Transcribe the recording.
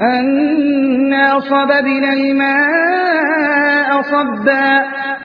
أَنَّا صَبَبْنَا الْمَاءَ صَبًّا.